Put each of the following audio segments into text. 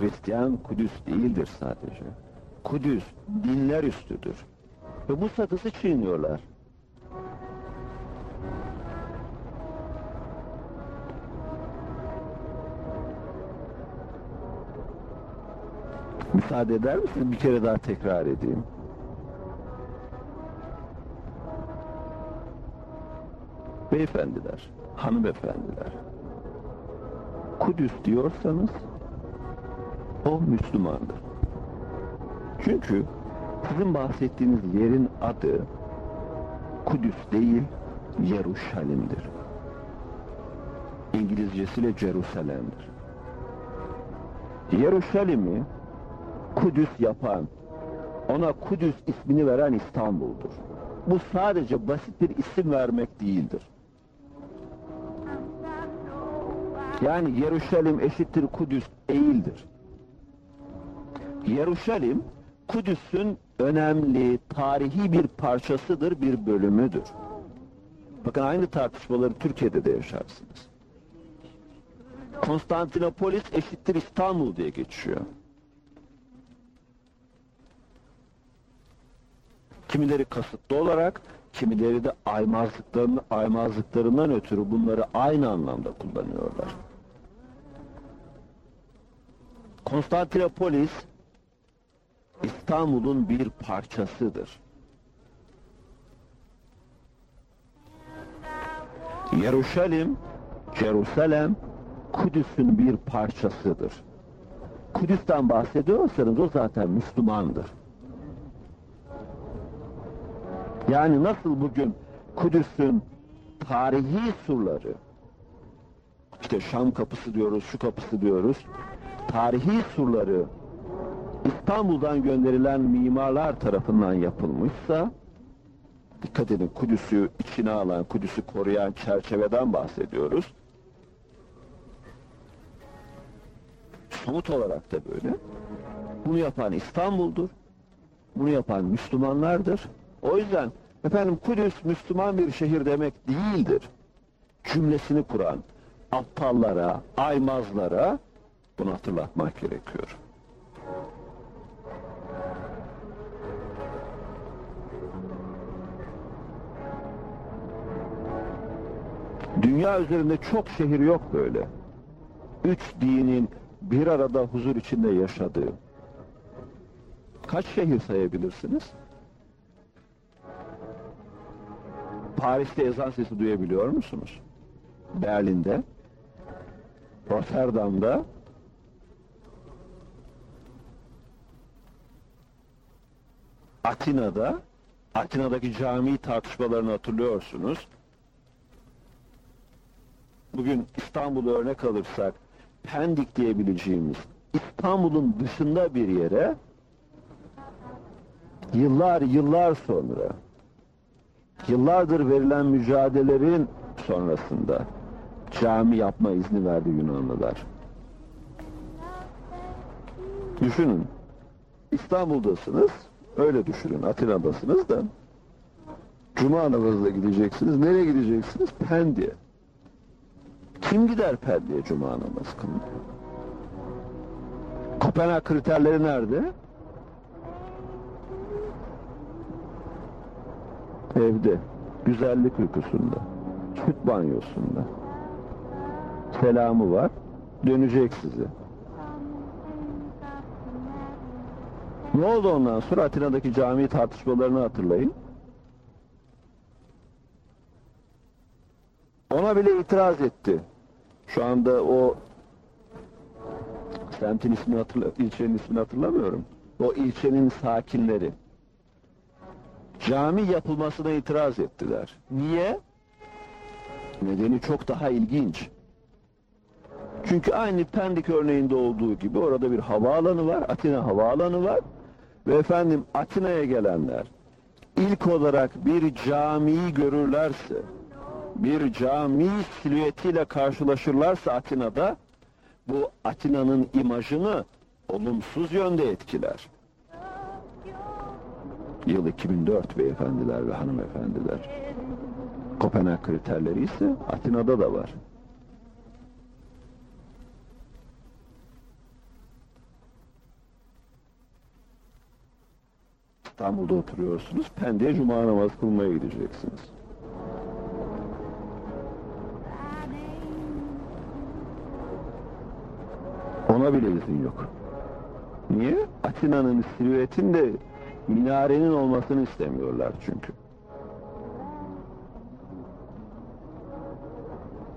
Hristiyan Kudüs değildir sadece. Kudüs dinler üstüdür. Ve bu sakızı çiğniyorlar. Müsaade eder misiniz? Bir kere daha tekrar edeyim. Beyefendiler, hanımefendiler, Kudüs diyorsanız o Müslümandır. Çünkü sizin bahsettiğiniz yerin adı Kudüs değil, Yeruşalim'dir. İngilizcesiyle Jerusalem'dir. Yeruşalim'i Kudüs yapan, ona Kudüs ismini veren İstanbul'dur. Bu sadece basit bir isim vermek değildir. Yani Yeruşalim eşittir Kudüs değildir. Yeruşalim, Kudüs'ün önemli, tarihi bir parçasıdır, bir bölümüdür. Bakın aynı tartışmaları Türkiye'de de yaşarsınız. Konstantinopolis eşittir İstanbul diye geçiyor. Kimileri kasıtlı olarak, kimileri de aymazlıklarını, aymazlıklarından ötürü bunları aynı anlamda kullanıyorlar. Konstantinopolis İstanbul'un bir parçasıdır. Yeruşalim, Jerusalem, Kudüs'ün bir parçasıdır. Kudüs'ten bahsediyorsanız o zaten Müslümandır. Yani nasıl bugün Kudüs'ün tarihi surları, işte Şam kapısı diyoruz, şu kapısı diyoruz, tarihi surları İstanbul'dan gönderilen mimarlar tarafından yapılmışsa, dikkat edin Kudüs'ü içine alan, Kudüs'ü koruyan çerçeveden bahsediyoruz. Somut olarak da böyle. Bunu yapan İstanbul'dur. Bunu yapan Müslümanlardır. O yüzden efendim Kudüs Müslüman bir şehir demek değildir. Cümlesini kuran aptallara, aymazlara bunu hatırlatmak gerekiyor. Dünya üzerinde çok şehir yok böyle. Üç dinin bir arada huzur içinde yaşadığı. Kaç şehir sayabilirsiniz? Paris'te ezan sesi duyabiliyor musunuz? Berlin'de, Rotterdam'da, Atina'da, Atina'daki cami tartışmalarını hatırlıyorsunuz. Bugün İstanbul'u örnek alırsak, Pendik diyebileceğimiz İstanbul'un dışında bir yere yıllar yıllar sonra yıllardır verilen mücadelelerin sonrasında cami yapma izni verdi Yunanlılar. Düşünün. İstanbul'dasınız. Öyle düşünün. Atina'dasınız da Cuma namazına gideceksiniz. Nereye gideceksiniz? Pendik'e. Kim gider Pendik'e Cuma namazı kılmaya? Kopenhag kriterleri nerede? Evde. Güzellik uykusunda. Süt banyosunda. Selamı var. Dönecek size. Ne oldu ondan sonra? Atina'daki cami tartışmalarını hatırlayın. Ona bile itiraz etti. Şu anda o semtin ismini hatırla, ilçenin ismini hatırlamıyorum. O ilçenin sakinleri cami yapılmasına itiraz ettiler. Niye? Nedeni çok daha ilginç. Çünkü aynı Pendik örneğinde olduğu gibi orada bir havaalanı var, Atina havaalanı var. Ve efendim Atina'ya gelenler ilk olarak bir camiyi görürlerse, bir cami silüetiyle karşılaşırlarsa Atina'da bu Atina'nın imajını olumsuz yönde etkiler. Yıl 2004 beyefendiler ve hanımefendiler. Kopenhag kriterleri ise Atina'da da var. İstanbul'da oturuyorsunuz, Pendik'e cuma namazı kılmaya gideceksiniz. Ona bile izin yok. Niye? Atina'nın silüetinde minarenin olmasını istemiyorlar çünkü.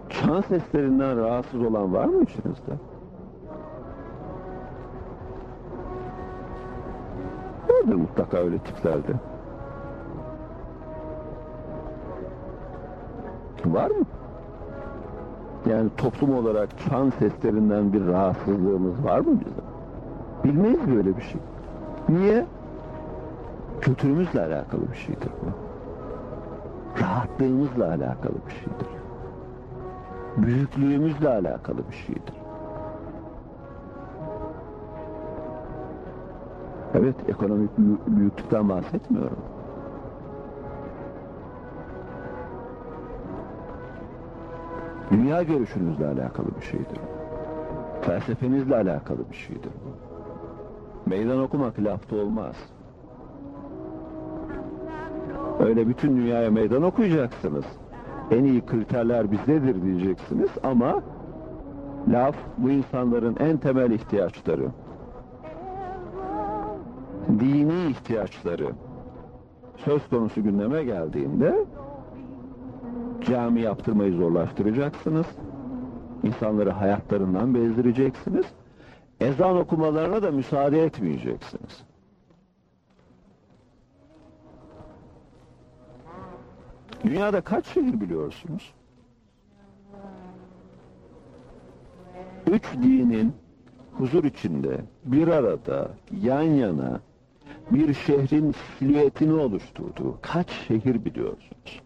Çan seslerinden rahatsız olan var mı içinizde? Vardır mutlaka öyle tiplerde. Var mı? Yani toplum olarak çan seslerinden bir rahatsızlığımız var mı bizim? Bilmeyiz böyle bir şey. Niye? Kültürümüzle alakalı bir şeydir bu. Rahatlığımızla alakalı bir şeydir. Büyüklüğümüzle alakalı bir şeydir. Evet, ekonomik büyüklükten bahsetmiyorum. Dünya görüşünüzle alakalı bir şeydir. Felsefenizle alakalı bir şeydir. Meydan okumak lafta olmaz. Öyle bütün dünyaya meydan okuyacaksınız. En iyi kriterler bizdedir diyeceksiniz ama laf bu insanların en temel ihtiyaçları. Dini ihtiyaçları söz konusu gündeme geldiğinde cami yaptırmayı zorlaştıracaksınız. İnsanları hayatlarından bezdireceksiniz. Ezan okumalarına da müsaade etmeyeceksiniz. Dünyada kaç şehir biliyorsunuz? Üç dinin huzur içinde bir arada yan yana bir şehrin silüetini oluşturduğu kaç şehir biliyorsunuz?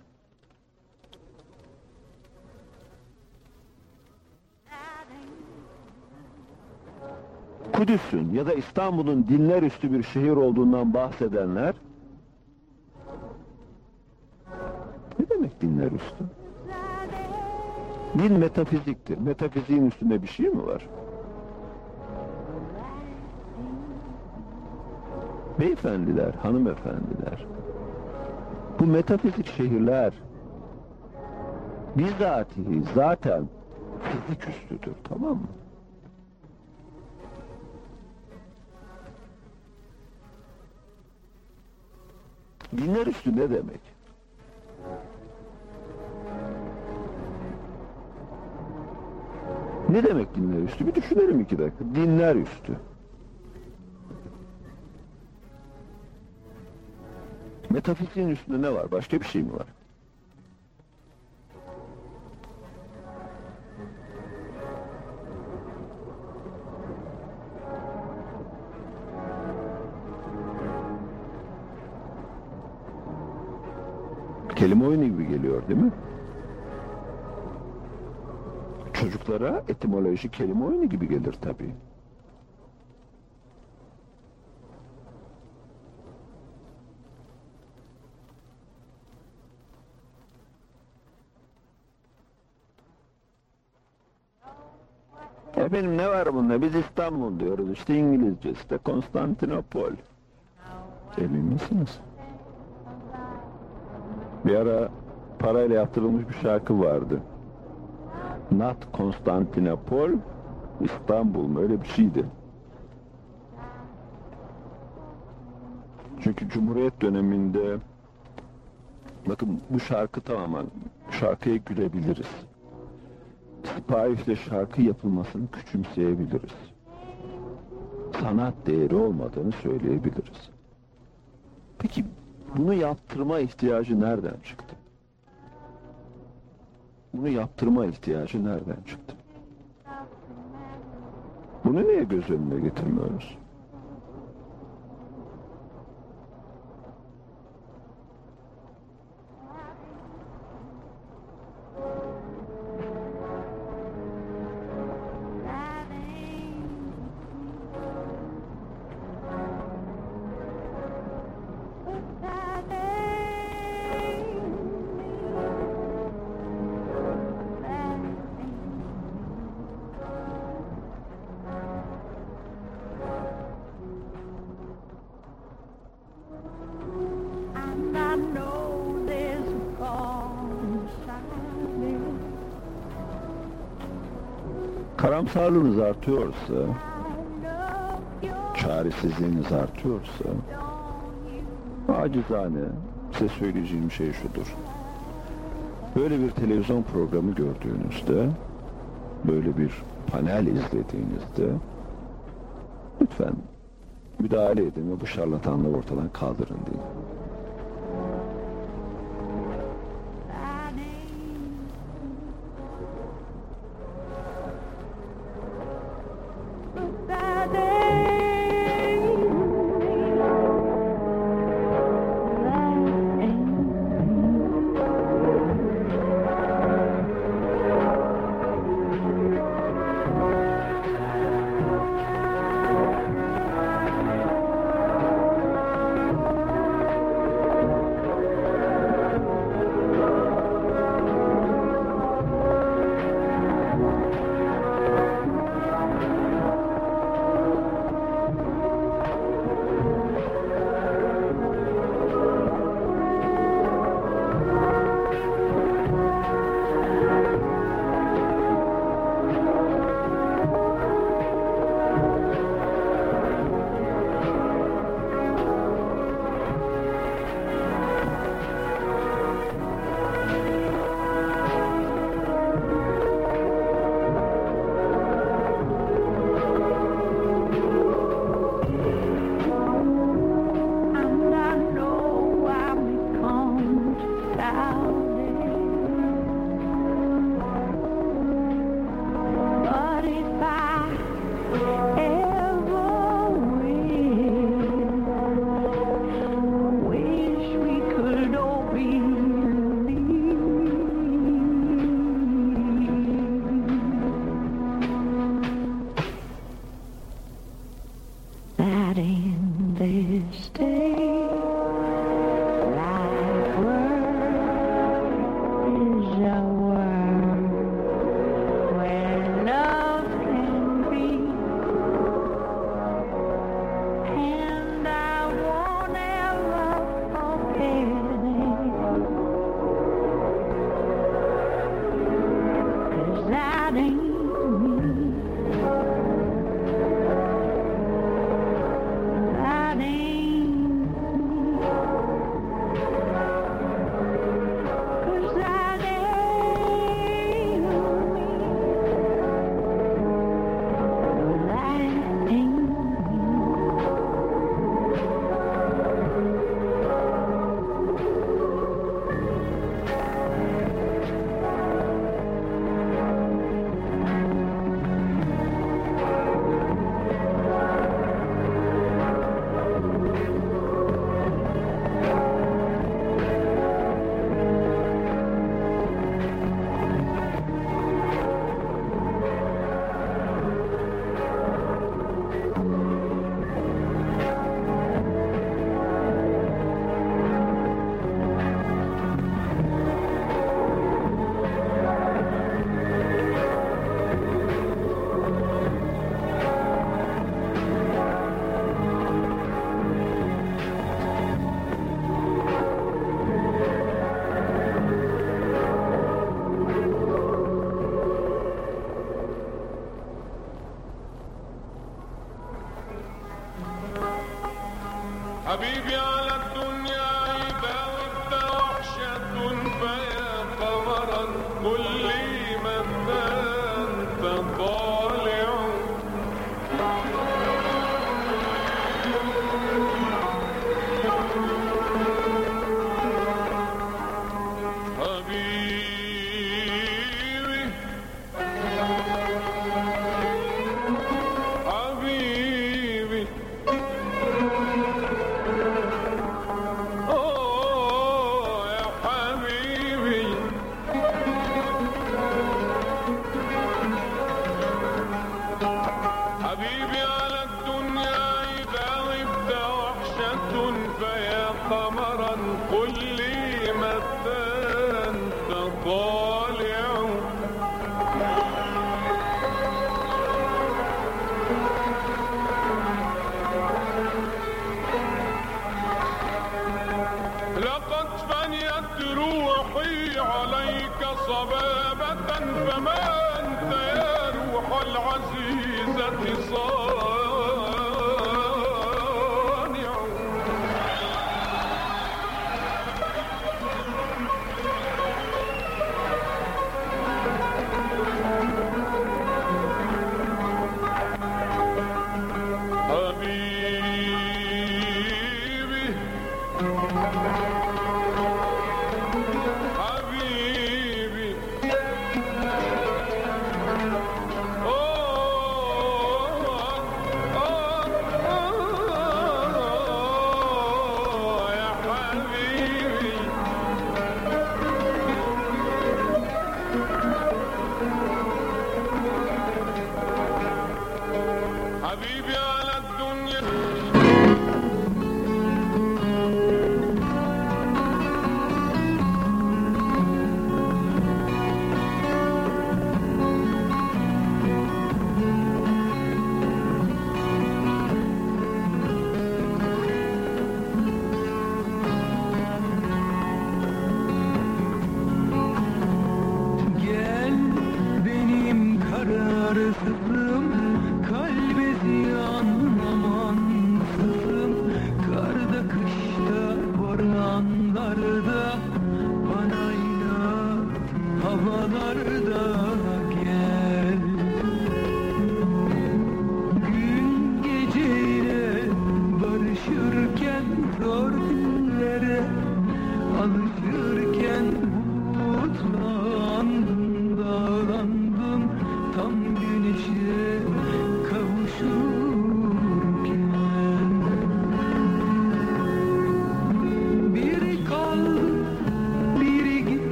Kudüs'ün ya da İstanbul'un dinler üstü bir şehir olduğundan bahsedenler ne demek dinler üstü? Din metafiziktir. Metafiziğin üstünde bir şey mi var? Beyefendiler, hanımefendiler, bu metafizik şehirler bizatihi zaten fizik üstüdür, tamam mı? Dinler üstü ne demek? Ne demek dinler üstü? Bir düşünelim iki dakika. Dinler üstü. Metafiziğin üstünde ne var? Başka bir şey mi var? Geliyor değil mi? Çocuklara etimoloji kelime oyunu gibi gelir tabii. Efendim ne var bunda? Biz İstanbul diyoruz. İşte İngilizcesi de Konstantinopol. Emin misiniz? Bir ara parayla yaptırılmış bir şarkı vardı. Not Konstantinopol, İstanbul mu? Öyle bir şeydi. Çünkü Cumhuriyet döneminde bakın bu şarkı tamamen şarkıya gülebiliriz. Sipahisle şarkı yapılmasını küçümseyebiliriz. Sanat değeri olmadığını söyleyebiliriz. Peki bunu yaptırma ihtiyacı nereden çıktı? Bunu yaptırma ihtiyacı nereden çıktı? Bunu niye göz önüne getirmiyoruz? karamsarlığınız artıyorsa, çaresizliğiniz artıyorsa, acizane size söyleyeceğim şey şudur. Böyle bir televizyon programı gördüğünüzde, böyle bir panel izlediğinizde, lütfen müdahale edin ve bu şarlatanlığı ortadan kaldırın deyin. Bíblia.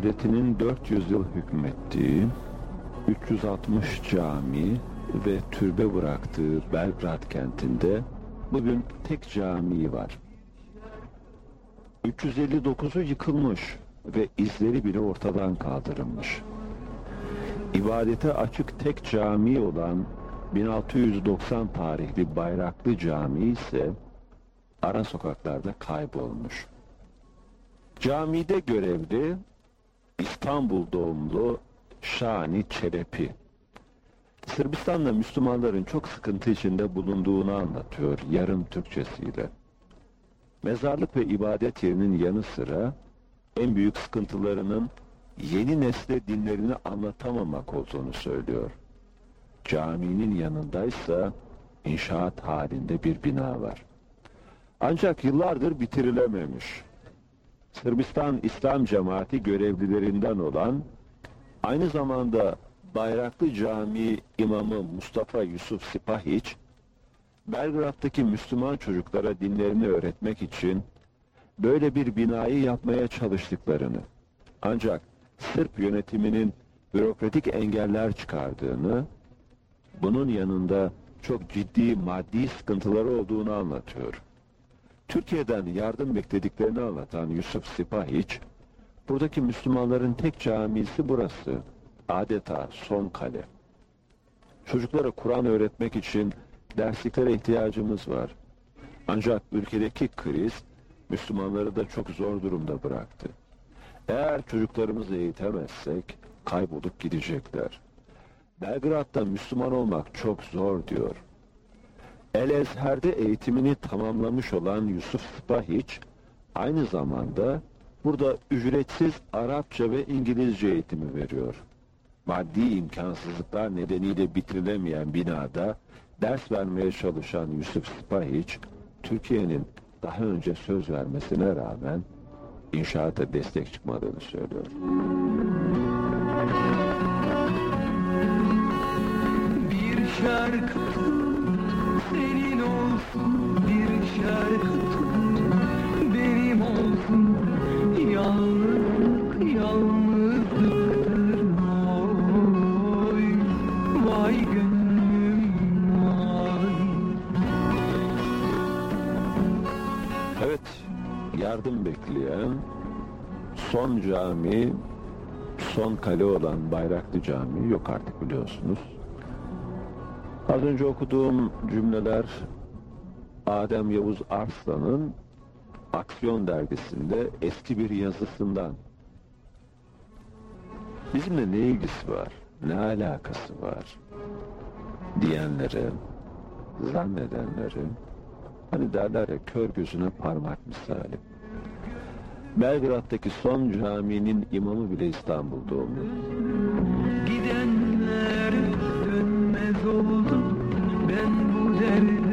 Devleti'nin 400 yıl hükmettiği, 360 cami ve türbe bıraktığı Belgrad kentinde bugün tek cami var. 359'u yıkılmış ve izleri bile ortadan kaldırılmış. İbadete açık tek cami olan 1690 tarihli Bayraklı Camii ise ara sokaklarda kaybolmuş. Camide görevli İstanbul doğumlu Şani Çelepi. Sırbistan'da Müslümanların çok sıkıntı içinde bulunduğunu anlatıyor yarım Türkçesiyle. Mezarlık ve ibadet yerinin yanı sıra en büyük sıkıntılarının yeni nesle dinlerini anlatamamak olduğunu söylüyor. Caminin yanındaysa inşaat halinde bir bina var. Ancak yıllardır bitirilememiş. Sırbistan İslam Cemaati görevlilerinden olan, aynı zamanda Bayraklı Camii imamı Mustafa Yusuf Sipahiç, Belgrad'daki Müslüman çocuklara dinlerini öğretmek için böyle bir binayı yapmaya çalıştıklarını, ancak Sırp yönetiminin bürokratik engeller çıkardığını, bunun yanında çok ciddi maddi sıkıntıları olduğunu anlatıyor. Türkiye'den yardım beklediklerini anlatan Yusuf Sipahiç, buradaki Müslümanların tek camisi burası. Adeta son kale. Çocuklara Kur'an öğretmek için dersliklere ihtiyacımız var. Ancak ülkedeki kriz Müslümanları da çok zor durumda bıraktı. Eğer çocuklarımızı eğitemezsek kaybolup gidecekler. Belgrad'da Müslüman olmak çok zor diyor. El Ezher'de eğitimini tamamlamış olan Yusuf Spahiç, aynı zamanda burada ücretsiz Arapça ve İngilizce eğitimi veriyor. Maddi imkansızlıklar nedeniyle bitirilemeyen binada ders vermeye çalışan Yusuf Spahiç, Türkiye'nin daha önce söz vermesine rağmen inşaata destek çıkmadığını söylüyor. Bir şarkı bir şarkı benim olsun. Yalnızlık yalnızlıktır oy vay gönlüm vay. Evet, yardım bekleyen son cami, son kale olan Bayraklı Camii yok artık biliyorsunuz. Az önce okuduğum cümleler Adem Yavuz Arslan'ın Aksiyon dergisinde eski bir yazısından. Bizimle ne ilgisi var, ne alakası var diyenlere, zannedenlere, Hani derler ya kör gözüne parmak misali. Belgrad'daki son caminin imamı bile İstanbul doğumlu. Gidenler dönmez oldu Ben bu derde